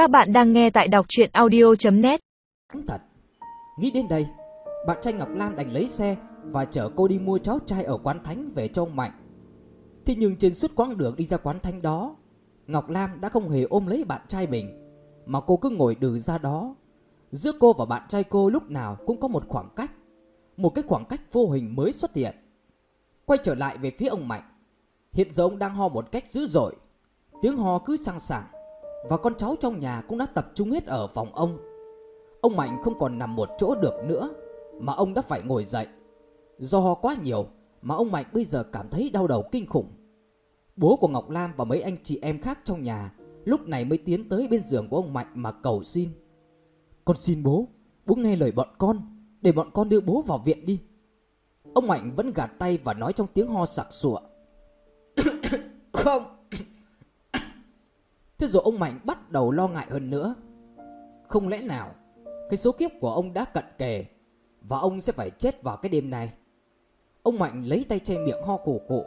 Các bạn đang nghe tại đọc chuyện audio.net Thật. Nghĩ đến đây, Bạn trai Ngọc Lam đành lấy xe Và chở cô đi mua cháo trai ở quán thánh về cho ông Mạnh. Thế nhưng trên suốt quãng đường đi ra quán thánh đó, Ngọc Lam đã không hề ôm lấy bạn trai mình, Mà cô cứ ngồi đừ ra đó. Giữa cô và bạn trai cô lúc nào cũng có một khoảng cách, Một cái khoảng cách vô hình mới xuất hiện. Quay trở lại về phía ông Mạnh, Hiện giờ ông đang ho một cách dữ dội. Tiếng ho cứ sang sảng. Và con cháu trong nhà cũng đã tập trung hết ở phòng ông. Ông Mạnh không còn nằm một chỗ được nữa, Mà ông đã phải ngồi dậy. Do ho quá nhiều Mà ông Mạnh bây giờ cảm thấy đau đầu kinh khủng. Bố của Ngọc Lam và mấy anh chị em khác trong nhà Lúc này mới tiến tới bên giường của ông Mạnh mà cầu xin. Con xin bố Bố nghe lời bọn con, Để bọn con đưa bố vào viện đi. Ông Mạnh vẫn gạt tay và nói trong tiếng ho sặc sụa. Không Thế rồi ông Mạnh bắt đầu lo ngại hơn nữa. Không lẽ nào, Cái số kiếp của ông đã cận kề Và ông sẽ phải chết vào cái đêm này Ông Mạnh lấy tay che miệng ho khổ khổ.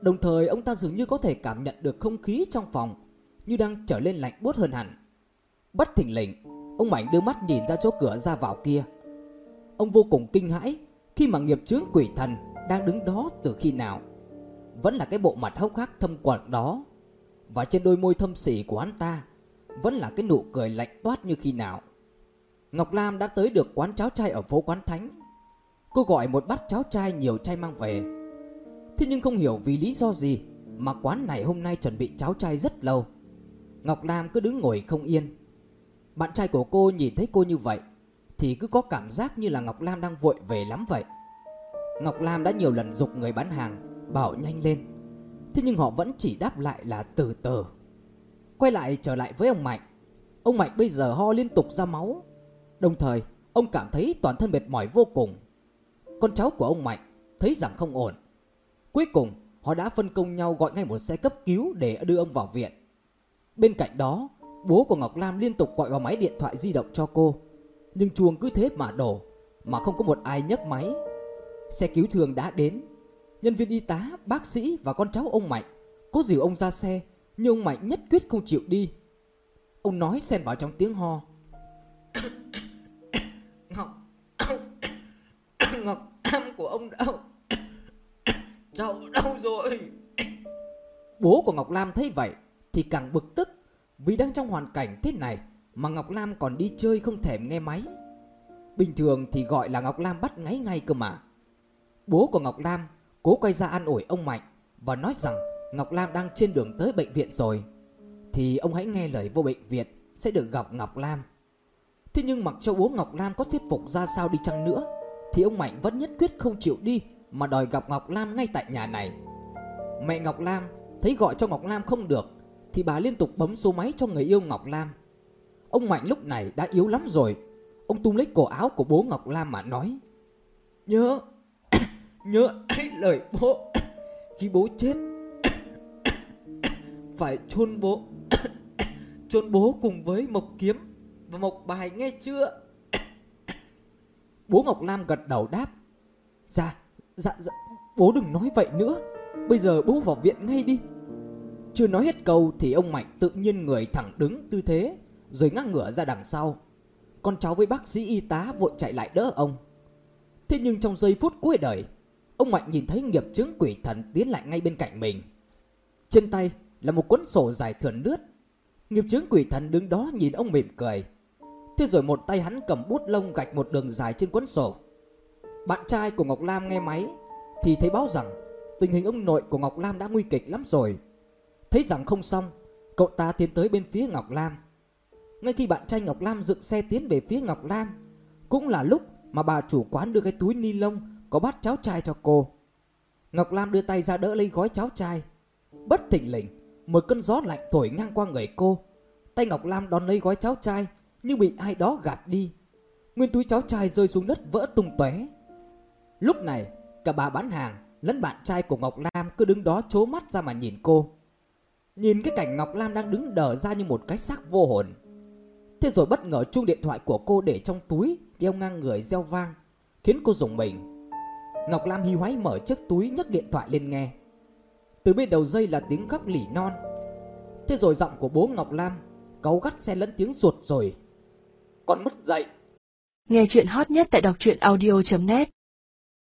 Đồng thời, ông ta dường như có thể cảm nhận được không khí trong phòng Như đang trở lên lạnh buốt hơn hẳn. Bất thình lình, Ông Mạnh đưa mắt nhìn ra chỗ cửa ra vào kia. Ông vô cùng kinh hãi Khi mà nghiệp chướng quỷ thần Đang đứng đó từ khi nào. Vẫn là cái bộ mặt hốc hác thâm quẩn đó. Và trên đôi môi thâm sỉ của hắn ta, Vẫn là cái nụ cười lạnh toát như khi nào. Ngọc Lam đã tới được quán cháo trai ở phố quán thánh. Cô gọi một bát cháo trai nhiều chay mang về. Thế nhưng không hiểu vì lý do gì Mà quán này hôm nay chuẩn bị cháo trai rất lâu. Ngọc Lam cứ đứng ngồi không yên. Bạn trai của cô nhìn thấy cô như vậy Thì cứ có cảm giác như là Ngọc Lam đang vội về lắm vậy. Ngọc Lam đã nhiều lần dục người bán hàng, Bảo nhanh lên. Thế nhưng họ vẫn chỉ đáp lại là từ từ. Quay lại trở lại với ông Mạnh. Ông Mạnh bây giờ ho liên tục ra máu. Đồng thời, ông cảm thấy toàn thân mệt mỏi vô cùng. Con cháu của ông Mạnh thấy rằng không ổn. Cuối cùng, họ đã phân công nhau gọi ngay một xe cấp cứu để đưa ông vào viện. Bên cạnh đó, Bố của Ngọc Lam liên tục gọi vào máy điện thoại di động cho cô. Nhưng chuông cứ thế mà đổ, Mà không có một ai nhấc máy. Xe cứu thương đã đến. Nhân viên y tá, bác sĩ và con cháu ông Mạnh. Cố dìu ông ra xe Nhưng ông Mạnh nhất quyết không chịu đi. Ông nói xen vào trong tiếng ho. Ngọc Ngọc Lam của ông đâu? Cháu đâu rồi? Bố của Ngọc Lam thấy vậy Thì càng bực tức Vì đang trong hoàn cảnh thế này Mà Ngọc Lam còn đi chơi không thèm nghe máy. Bình thường thì gọi là Ngọc Lam bắt ngáy ngay cơ mà. Bố của Ngọc Lam cố quay ra an ủi ông Mạnh Và nói rằng Ngọc Lam đang trên đường tới bệnh viện rồi. Thì ông hãy nghe lời vô bệnh viện Sẽ được gặp Ngọc Lam. Thế nhưng mặc cho bố Ngọc Lam có thuyết phục ra sao đi chăng nữa, Thì ông Mạnh vẫn nhất quyết không chịu đi Mà đòi gặp Ngọc Lam ngay tại nhà này. Mẹ Ngọc Lam thấy gọi cho Ngọc Lam không được, Thì bà liên tục bấm số máy cho người yêu Ngọc Lam. Ông Mạnh lúc này đã yếu lắm rồi. Ông tung lấy cổ áo của bố Ngọc Lam mà nói, Nhớ Nhớ ấy lời bố. Khi bố chết, Phải chôn bố. Chôn bố cùng với Mộc Kiếm Và Mộc Bài, nghe chưa? Bố Ngọc Lam gật đầu đáp. Dạ Dạ dạ Bố đừng nói vậy nữa. Bây giờ bố vào viện ngay đi. Chưa nói hết câu thì ông Mạnh tự nhiên người thẳng đứng tư thế, Rồi ngang ngửa ra đằng sau. Con cháu với bác sĩ y tá vội chạy lại đỡ ông. Thế nhưng trong giây phút cuối đời Ông Mạnh nhìn thấy nghiệp chứng quỷ thần tiến lại ngay bên cạnh mình. Trên tay là một cuốn sổ dài thườn lướt. Nghiệp chứng quỷ thần đứng đó nhìn ông mỉm cười. Thế rồi một tay hắn cầm bút lông gạch một đường dài trên cuốn sổ. Bạn trai của Ngọc Lam nghe máy, Thì thấy báo rằng Tình hình ông nội của Ngọc Lam đã nguy kịch lắm rồi. Thấy rằng không xong, Cậu ta tiến tới bên phía Ngọc Lam. Ngay khi bạn trai Ngọc Lam dựng xe tiến về phía Ngọc Lam, Cũng là lúc mà bà chủ quán đưa cái túi ni lông có bát cháo chai cho cô. Ngọc Lam đưa tay ra đỡ lấy gói cháo chai. Bất thình lình, Một cơn gió lạnh thổi ngang qua người cô. Tay Ngọc Lam đón lấy gói cháo chai, nhưng bị ai đó gạt đi. Nguyên túi cháo chai rơi xuống đất vỡ tung tóe. Lúc này, Cả bà bán hàng lẫn bạn trai của Ngọc Lam cứ đứng đó chố mắt ra mà nhìn cô. Nhìn cái cảnh Ngọc Lam đang đứng đờ ra như một cái xác vô hồn. Thế rồi bất ngờ chuông điện thoại của cô để trong túi Đeo ngang người reo vang, Khiến cô rùng mình. Ngọc Lam hi hoái mở chiếc túi nhấc điện thoại lên nghe. Từ bên đầu dây là tiếng khóc lỉ non. Thế rồi giọng của bố Ngọc Lam cáu gắt xen lẫn tiếng ruột rồi. Con mất dậy Nghe chuyện hot nhất tại đọc truyện audio.net